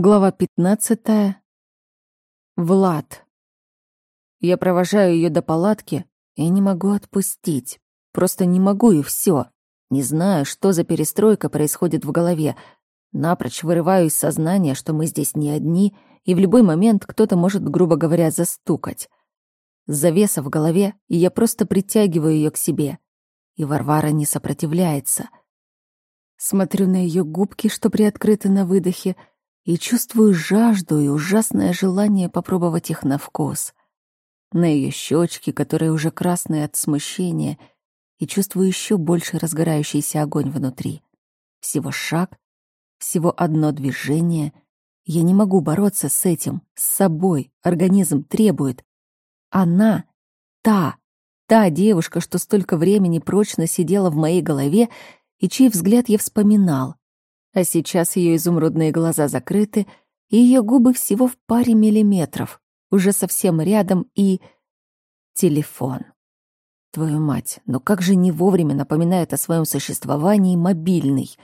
Глава 15. Влад. Я провожаю ее до палатки и не могу отпустить. Просто не могу и все. Не знаю, что за перестройка происходит в голове. Напрочь вырываю из сознания, что мы здесь не одни, и в любой момент кто-то может, грубо говоря, застукать. Завеса в голове, и я просто притягиваю ее к себе. И Варвара не сопротивляется. Смотрю на ее губки, что приоткрыты на выдохе, и чувствую жажду и ужасное желание попробовать их на вкус. На ее щечки, которые уже красные от смущения, и чувствую еще больше разгорающийся огонь внутри. Всего шаг, всего одно движение. Я не могу бороться с этим, с собой. Организм требует. Она, та, та девушка, что столько времени прочно сидела в моей голове и чей взгляд я вспоминал, а сейчас ее изумрудные глаза закрыты, и ее губы всего в паре миллиметров, уже совсем рядом, и... Телефон. Твою мать, но как же не вовремя напоминает о своем существовании мобильный.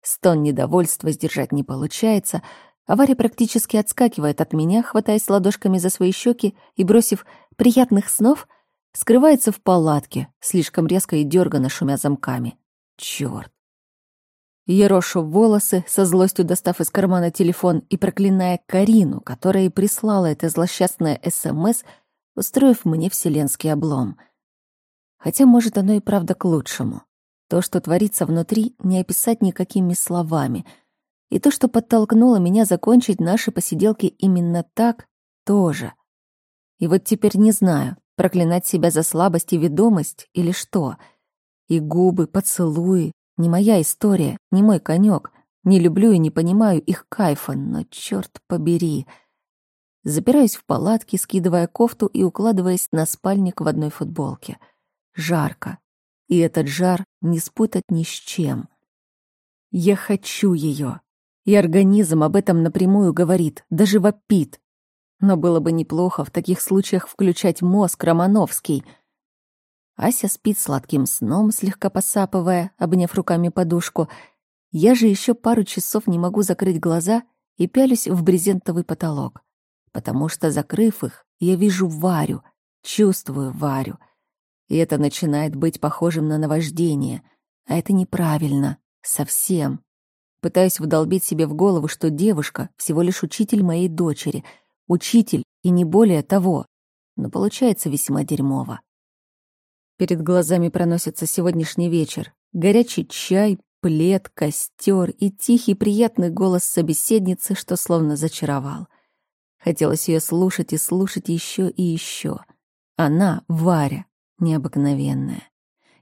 Стон недовольства сдержать не получается, а практически отскакивает от меня, хватаясь ладошками за свои щеки и, бросив «приятных снов», скрывается в палатке, слишком резко и дёрганно шумя замками. Чёрт. Ерошу волосы, со злостью достав из кармана телефон и проклиная Карину, которая и прислала это злосчастное СМС, устроив мне вселенский облом. Хотя, может, оно и правда к лучшему. То, что творится внутри, не описать никакими словами. И то, что подтолкнуло меня закончить наши посиделки именно так, тоже. И вот теперь не знаю, проклинать себя за слабость и ведомость или что. И губы, поцелуи, не моя история, не мой конек. Не люблю и не понимаю их кайфа, но черт побери. Запираюсь в палатке, скидывая кофту и укладываясь на спальник в одной футболке. Жарко. И этот жар не спутать ни с чем. Я хочу ее. И организм об этом напрямую говорит, даже вопит. Но было бы неплохо в таких случаях включать мозг Романовский — Ася спит сладким сном, слегка посапывая, обняв руками подушку. Я же еще пару часов не могу закрыть глаза и пялюсь в брезентовый потолок. Потому что, закрыв их, я вижу Варю, чувствую Варю. И это начинает быть похожим на наваждение. А это неправильно. Совсем. Пытаюсь вдолбить себе в голову, что девушка — всего лишь учитель моей дочери. Учитель и не более того. Но получается весьма дерьмово. Перед глазами проносится сегодняшний вечер. Горячий чай, плед, костер и тихий приятный голос собеседницы, что словно зачаровал. Хотелось ее слушать и слушать еще и еще. Она, Варя, необыкновенная.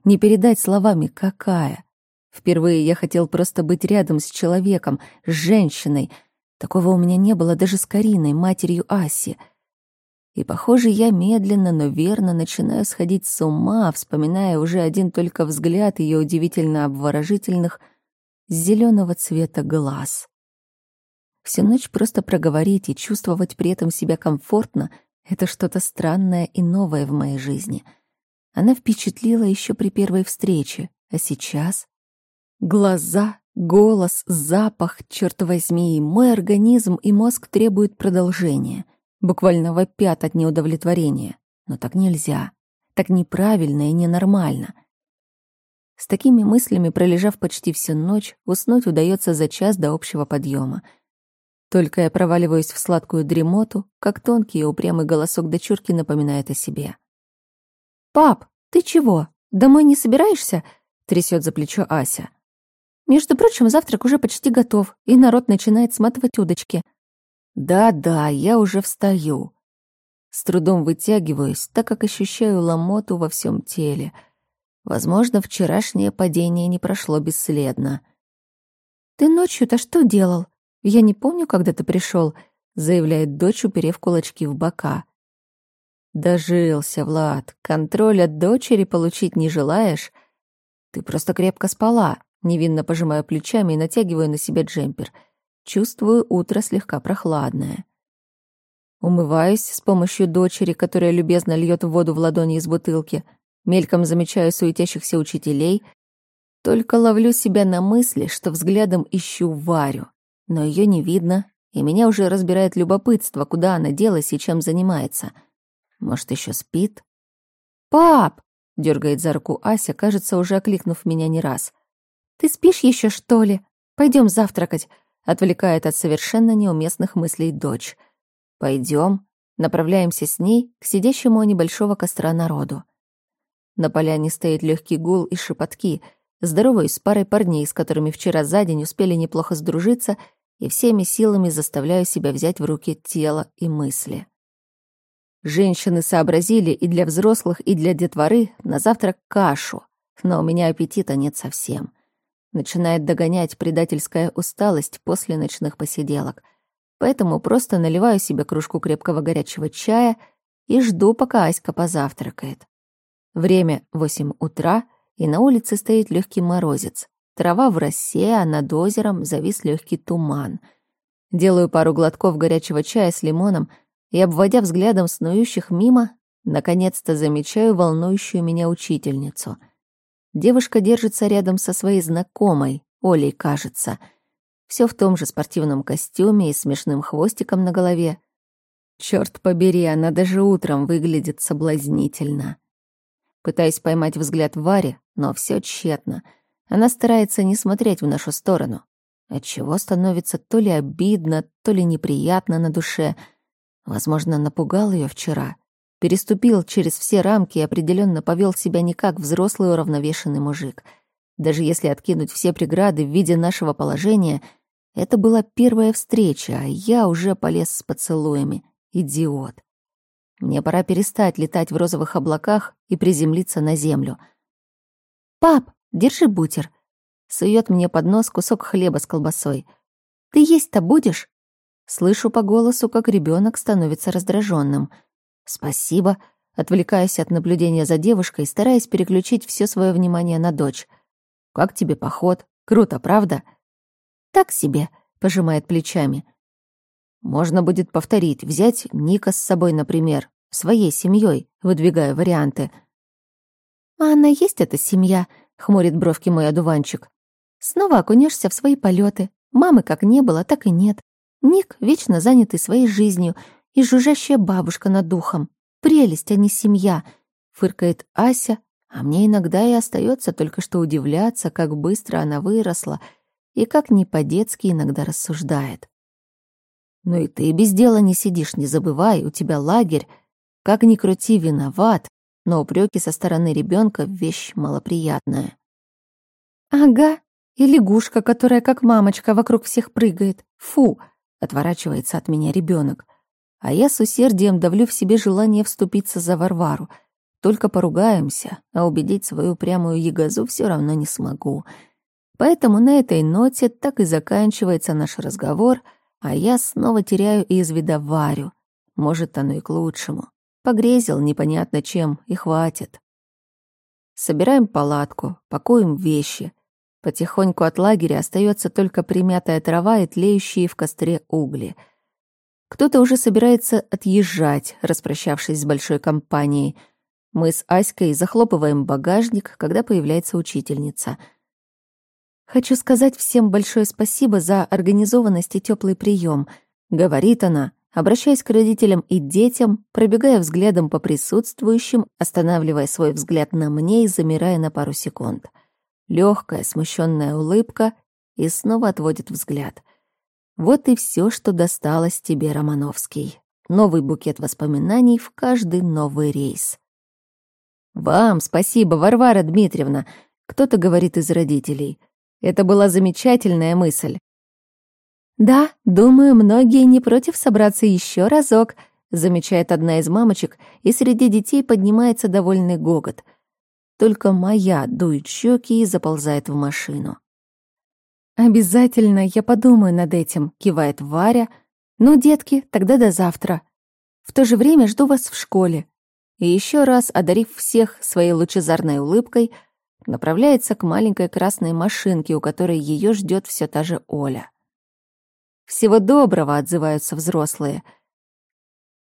Не передать словами, какая. Впервые я хотел просто быть рядом с человеком, с женщиной. Такого у меня не было даже с Кариной, матерью Аси — и, похоже, я медленно, но верно начинаю сходить с ума, вспоминая уже один только взгляд ее удивительно обворожительных зеленого цвета глаз. Всю ночь просто проговорить и чувствовать при этом себя комфортно — это что-то странное и новое в моей жизни. Она впечатлила еще при первой встрече, а сейчас... Глаза, голос, запах, черт возьми, мой организм и мозг требуют продолжения — буквально вопят от неудовлетворения. Но так нельзя. Так неправильно и ненормально. С такими мыслями, пролежав почти всю ночь, уснуть удается за час до общего подъема. Только я проваливаюсь в сладкую дремоту, как тонкий и упрямый голосок дочурки напоминает о себе. «Пап, ты чего? Домой не собираешься?» — трясет за плечо Ася. «Между прочим, завтрак уже почти готов, и народ начинает сматывать удочки». Да-да, я уже встаю. С трудом вытягиваюсь, так как ощущаю ломоту во всем теле. Возможно, вчерашнее падение не прошло бесследно. «Ты ночью-то что делал? Я не помню, когда ты пришел, заявляет дочь, уперев кулачки в бока. «Дожился, Влад. Контроль от дочери получить не желаешь? Ты просто крепко спала», невинно пожимаю плечами и натягиваю на себя джемпер — Чувствую утро слегка прохладное. Умываюсь с помощью дочери, которая любезно льет воду в ладони из бутылки. Мельком замечаю суетящихся учителей. Только ловлю себя на мысли, что взглядом ищу Варю. Но ее не видно, и меня уже разбирает любопытство, куда она делась и чем занимается. Может, еще спит? «Пап!» — дергает за руку Ася, кажется, уже окликнув меня не раз. «Ты спишь еще что ли? Пойдем завтракать!» — отвлекает от совершенно неуместных мыслей дочь. Пойдем. Направляемся с ней к сидящему у небольшого костра народу. На поляне стоит легкий гул и шепотки. Здороваюсь с парой парней, с которыми вчера за день успели неплохо сдружиться, и всеми силами заставляю себя взять в руки тело и мысли. Женщины сообразили и для взрослых, и для детворы на завтрак кашу, но у меня аппетита нет совсем. Начинает догонять предательская усталость после ночных посиделок — поэтому просто наливаю себе кружку крепкого горячего чая и жду, пока Аська позавтракает. Время восемь утра, и на улице стоит легкий морозец. Трава в росе, а над озером завис легкий туман. Делаю пару глотков горячего чая с лимоном и, обводя взглядом снующих мимо, наконец-то замечаю волнующую меня учительницу. Девушка держится рядом со своей знакомой, Олей, кажется — все в том же спортивном костюме и смешным хвостиком на голове. Черт побери, она даже утром выглядит соблазнительно. Пытаюсь поймать взгляд Вари, но все тщетно. Она старается не смотреть в нашу сторону. Отчего становится то ли обидно, то ли неприятно на душе. Возможно, напугал ее вчера. Переступил через все рамки и определенно повел себя не как взрослый уравновешенный мужик. Даже если откинуть все преграды в виде нашего положения — это была первая встреча, а я уже полез с поцелуями. Идиот. Мне пора перестать летать в розовых облаках и приземлиться на землю. «Пап, держи бутер!» Сует мне под нос кусок хлеба с колбасой. «Ты есть-то будешь?» Слышу по голосу, как ребенок становится раздраженным. «Спасибо», отвлекаясь от наблюдения за девушкой, стараясь переключить все свое внимание на дочь. «Как тебе поход? Круто, правда?» «Так себе», — пожимает плечами. «Можно будет повторить, взять Ника с собой, например, своей семьей, выдвигая варианты». «А она есть эта семья?» — хмурит бровки мой одуванчик. «Снова окунешься в свои полеты. Мамы как не было, так и нет. Ник вечно занятый своей жизнью и жужжащая бабушка над духом. Прелесть, а не семья», — фыркает Ася, а мне иногда и остается только что удивляться, как быстро она выросла — и как не по-детски иногда рассуждает. «Ну и ты без дела не сидишь, не забывай, у тебя лагерь. Как ни крути, виноват, но упреки со стороны ребенка вещь малоприятная». «Ага, и лягушка, которая как мамочка вокруг всех прыгает. Фу!» — отворачивается от меня ребенок. А я с усердием давлю в себе желание вступиться за Варвару. Только поругаемся, а убедить свою упрямую ягозу все равно не смогу — Поэтому на этой ноте так и заканчивается наш разговор, а я снова теряю из вида Варю. Может, оно и к лучшему. Погрезил непонятно чем, и хватит. Собираем палатку, пакуем вещи. Потихоньку от лагеря остается только примятая трава и тлеющие в костре угли. Кто-то уже собирается отъезжать, распрощавшись с большой компанией. Мы с Аськой захлопываем багажник, когда появляется учительница — Хочу сказать всем большое спасибо за организованность и теплый прием, говорит она, обращаясь к родителям и детям, пробегая взглядом по присутствующим, останавливая свой взгляд на мне и замирая на пару секунд. Легкая, смущенная улыбка и снова отводит взгляд. Вот и все, что досталось тебе, Романовский. Новый букет воспоминаний в каждый новый рейс. Вам спасибо, Варвара Дмитриевна, кто-то говорит из родителей. Это была замечательная мысль. «Да, думаю, многие не против собраться еще разок», замечает одна из мамочек, и среди детей поднимается довольный гогот. Только моя дует щеки и заползает в машину. «Обязательно я подумаю над этим», — кивает Варя. «Ну, детки, тогда до завтра. В то же время жду вас в школе». И еще раз, одарив всех своей лучезарной улыбкой, — направляется к маленькой красной машинке, у которой ее ждет все та же Оля. «Всего доброго!» — отзываются взрослые.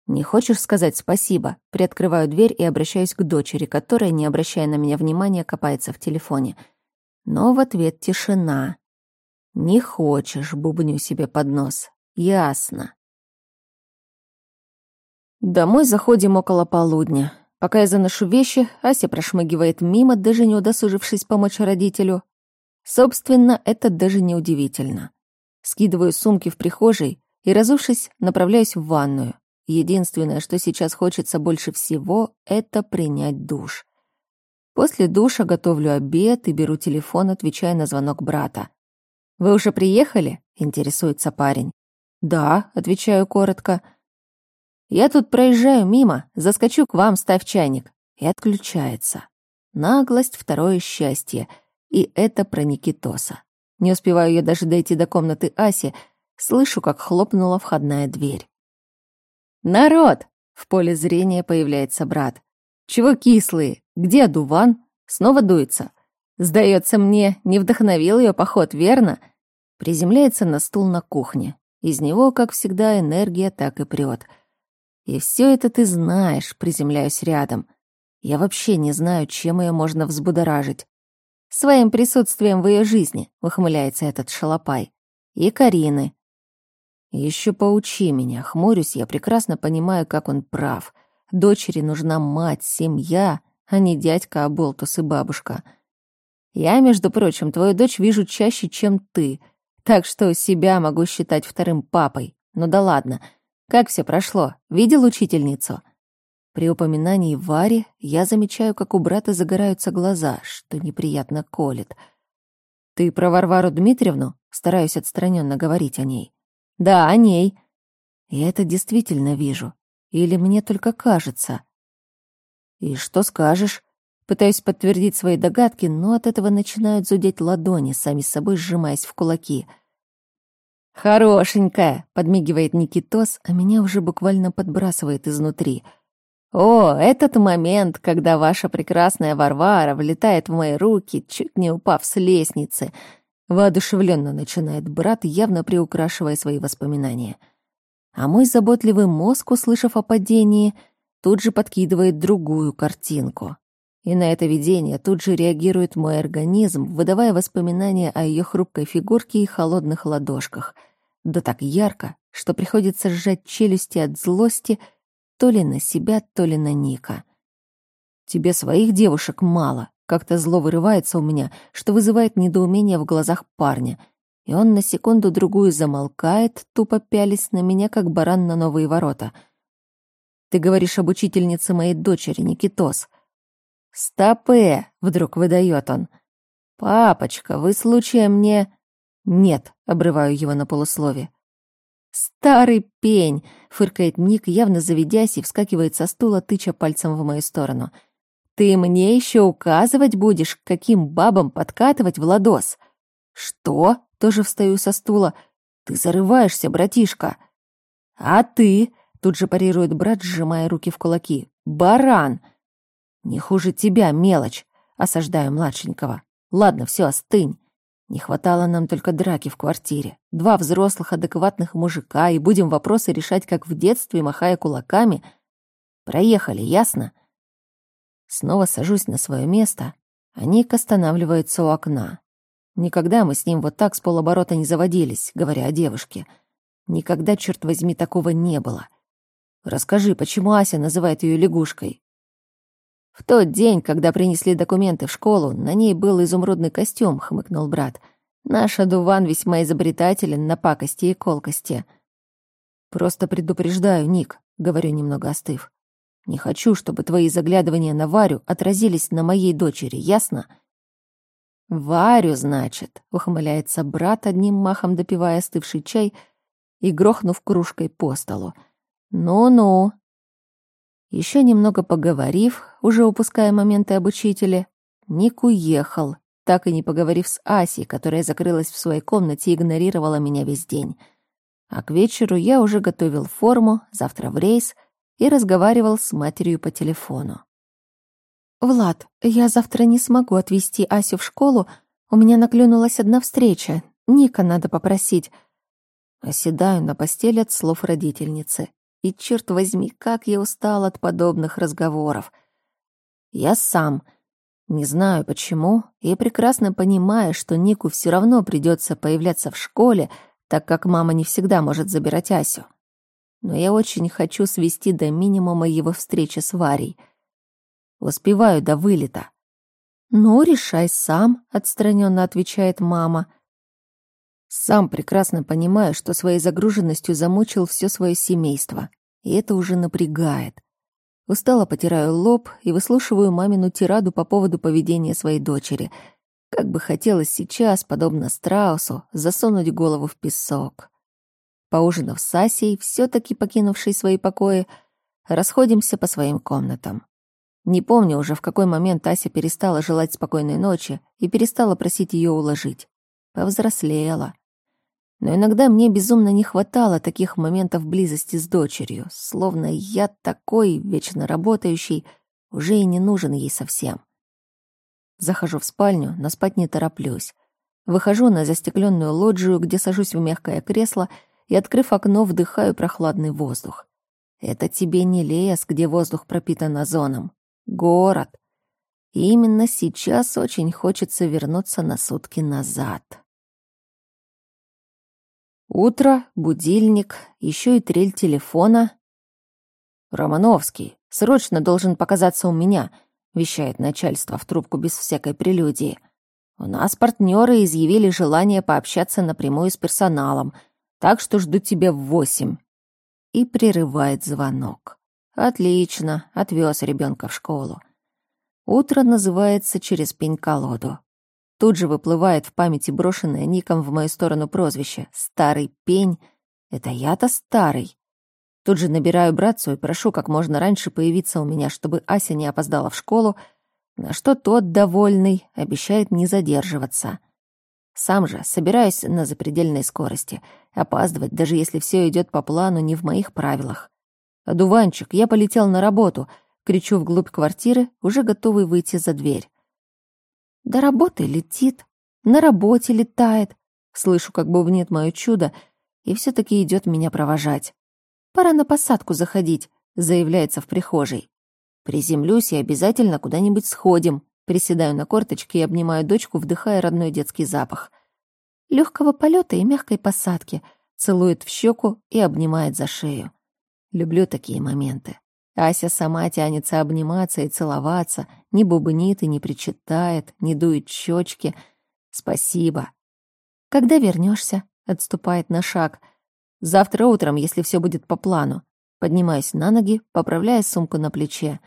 «Не хочешь сказать спасибо?» Приоткрываю дверь и обращаюсь к дочери, которая, не обращая на меня внимания, копается в телефоне. Но в ответ тишина. «Не хочешь», — бубню себе под нос. Ясно. Домой заходим около полудня. Пока я заношу вещи, Ася прошмыгивает мимо, даже не удосужившись помочь родителю. Собственно, это даже не удивительно. Скидываю сумки в прихожей и, разувшись, направляюсь в ванную. Единственное, что сейчас хочется больше всего, это принять душ. После душа готовлю обед и беру телефон, отвечая на звонок брата. «Вы уже приехали?» — интересуется парень. «Да», — отвечаю коротко. Я тут проезжаю мимо, заскочу к вам, ставь чайник. И отключается. Наглость — второе счастье. И это про Никитоса. Не успеваю я даже дойти до комнаты Аси, слышу, как хлопнула входная дверь. «Народ!» — в поле зрения появляется брат. «Чего кислые? Где Дуван? Снова дуется. Сдается мне, не вдохновил ее поход, верно?» Приземляется на стул на кухне. Из него, как всегда, энергия так и прет — и все это ты знаешь, приземляюсь рядом. Я вообще не знаю, чем ее можно взбудоражить. Своим присутствием в ее жизни, ухмыляется этот шалопай. И Карины. Еще поучи меня, хмурюсь, я прекрасно понимаю, как он прав. Дочери нужна мать, семья, а не дядька Аболтус и бабушка. Я, между прочим, твою дочь вижу чаще, чем ты, так что себя могу считать вторым папой. Ну да ладно, как все прошло? Видел учительницу?» При упоминании Вари я замечаю, как у брата загораются глаза, что неприятно колет. «Ты про Варвару Дмитриевну?» Стараюсь отстраненно говорить о ней. «Да, о ней». Я это действительно вижу. Или мне только кажется? «И что скажешь?» Пытаюсь подтвердить свои догадки, но от этого начинают зудеть ладони, сами собой сжимаясь в кулаки — «Хорошенькая», — подмигивает Никитос, а меня уже буквально подбрасывает изнутри. «О, этот момент, когда ваша прекрасная Варвара влетает в мои руки, чуть не упав с лестницы», — воодушевленно начинает брат, явно приукрашивая свои воспоминания. А мой заботливый мозг, услышав о падении, тут же подкидывает другую картинку. И на это видение тут же реагирует мой организм, выдавая воспоминания о ее хрупкой фигурке и холодных ладошках — да так ярко, что приходится сжать челюсти от злости то ли на себя, то ли на Ника. «Тебе своих девушек мало», как-то зло вырывается у меня, что вызывает недоумение в глазах парня, и он на секунду-другую замолкает, тупо пялись на меня, как баран на новые ворота. «Ты говоришь об учительнице моей дочери, Никитос». «Стопе!» — вдруг выдает он. «Папочка, вы случаем не...» «Нет», — обрываю его на полуслове. «Старый пень!» — фыркает Ник, явно заведясь и вскакивает со стула, тыча пальцем в мою сторону. «Ты мне еще указывать будешь, каким бабам подкатывать в ладос?» «Что?» — тоже встаю со стула. «Ты зарываешься, братишка!» «А ты?» — тут же парирует брат, сжимая руки в кулаки. «Баран!» «Не хуже тебя, мелочь!» — осаждаю младшенького. «Ладно, все, остынь. Не хватало нам только драки в квартире. Два взрослых адекватных мужика, и будем вопросы решать, как в детстве, махая кулаками. Проехали, ясно? Снова сажусь на свое место, а Ник останавливается у окна. Никогда мы с ним вот так с полоборота не заводились, говоря о девушке. Никогда, черт возьми, такого не было. Расскажи, почему Ася называет ее лягушкой? «В тот день, когда принесли документы в школу, на ней был изумрудный костюм», — хмыкнул брат. «Наш одуван весьма изобретателен на пакости и колкости». «Просто предупреждаю, Ник», — говорю, немного остыв. «Не хочу, чтобы твои заглядывания на Варю отразились на моей дочери, ясно?» «Варю, значит», — ухмыляется брат, одним махом допивая остывший чай и грохнув кружкой по столу. «Ну-ну, еще немного поговорив, уже упуская моменты об учителе, Ник уехал, так и не поговорив с Асей, которая закрылась в своей комнате и игнорировала меня весь день. А к вечеру я уже готовил форму, завтра в рейс, и разговаривал с матерью по телефону. «Влад, я завтра не смогу отвезти Асю в школу, у меня наклюнулась одна встреча, Ника надо попросить». Оседаю на постель от слов родительницы. И, черт возьми, как я устал от подобных разговоров. Я сам. Не знаю почему, и прекрасно понимаю, что Нику все равно придется появляться в школе, так как мама не всегда может забирать Асю. Но я очень хочу свести до минимума его встречи с Варей. Успеваю до вылета. «Ну, решай сам», — отстраненно отвечает мама. Сам прекрасно понимаю, что своей загруженностью замучил все свое семейство, и это уже напрягает. Устало потираю лоб и выслушиваю мамину тираду по поводу поведения своей дочери. Как бы хотелось сейчас, подобно страусу, засунуть голову в песок. Поужинав с Асей, все таки покинувшей свои покои, расходимся по своим комнатам. Не помню уже, в какой момент Ася перестала желать спокойной ночи и перестала просить ее уложить. Повзрослела. Но иногда мне безумно не хватало таких моментов близости с дочерью, словно я такой, вечно работающий, уже и не нужен ей совсем. Захожу в спальню, но спать не тороплюсь. Выхожу на застекленную лоджию, где сажусь в мягкое кресло и, открыв окно, вдыхаю прохладный воздух. Это тебе не лес, где воздух пропитан озоном. Город. И именно сейчас очень хочется вернуться на сутки назад. Утро, будильник, еще и трель телефона. «Романовский, срочно должен показаться у меня», — вещает начальство в трубку без всякой прелюдии. «У нас партнеры изъявили желание пообщаться напрямую с персоналом, так что жду тебя в восемь». И прерывает звонок. «Отлично, отвез ребенка в школу». Утро называется через пень-колоду. Тут же выплывает в памяти брошенное ником в мою сторону прозвище «Старый пень». Это я-то старый. Тут же набираю братцу и прошу как можно раньше появиться у меня, чтобы Ася не опоздала в школу, на что тот, довольный, обещает не задерживаться. Сам же собираюсь на запредельной скорости. Опаздывать, даже если все идет по плану, не в моих правилах. «Одуванчик, я полетел на работу!» Кричу вглубь квартиры, уже готовый выйти за дверь. До работы летит, на работе летает. Слышу, как бубнит мое чудо, и все таки идет меня провожать. Пора на посадку заходить, заявляется в прихожей. Приземлюсь и обязательно куда-нибудь сходим. Приседаю на корточки и обнимаю дочку, вдыхая родной детский запах. Легкого полета и мягкой посадки. Целует в щеку и обнимает за шею. Люблю такие моменты. Ася сама тянется обниматься и целоваться, не бубнит и не причитает, не дует щечки. Спасибо. Когда вернешься? Отступает на шаг. Завтра утром, если все будет по плану. Поднимаюсь на ноги, поправляя сумку на плече.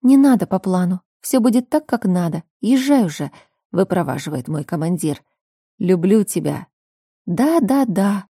Не надо по плану. Все будет так, как надо. Езжай уже, выпроваживает мой командир. Люблю тебя. Да, да, да.